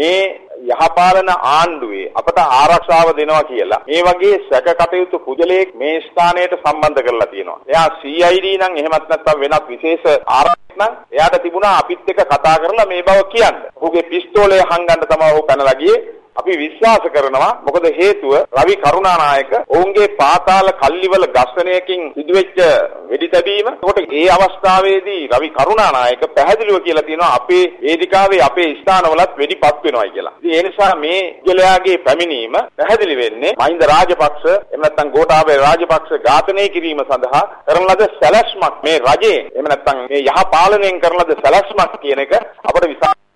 මේ යහපාලන ආණ්ඩුවේ අපට ආරක්ෂාව දෙනවා කියලා මේ වගේ සැකකටයුතු පුජලයෙක් මේ ස්ථානයට සම්බන්ධ කරලා තියෙනවා. එයා CID නම් එහෙමත් නැත්නම් වෙනත් විශේෂ ආරක්ෂක නම් එයාට තිබුණා අපිත් එක්ක කතා කරලා මේ බව කියන්න. ඔහුගේ පිස්තෝලය හංගන්න තමයි ඔහු පැනලා ගියේ. අපි විශ්වාස කරනවා මොකද හේතුව රවි කරුණානායක ඔවුන්ගේ පාතාල කල්ලිවල ගස්වණයකින් සිදුවෙච්ච වෙඩි තැබීම. ඒකට ඒ අවස්ථාවේදී රවි කරුණානායක පැහැදිලිව කියලා තියෙනවා අපේ වේදිකාවේ අපේ ස්ථානවලත් වෙඩිපත් වෙනවායි කියලා. ඉතින් ඒ නිසා මේ ජලයාගේ පැමිණීම පැහැදිලි වෙන්නේ මහින්ද රාජපක්ෂ එහෙම නැත්නම් ගෝඨාභය රාජපක්ෂ ඝාතනය කිරීම සඳහා කරන ලද සැලැස්මක් මේ රජයේ එහෙම නැත්නම් මේ යහ පාලනයෙන් කරන ලද සැලැස්මක් කියන එක අපට විශ්වාස වෙනවා.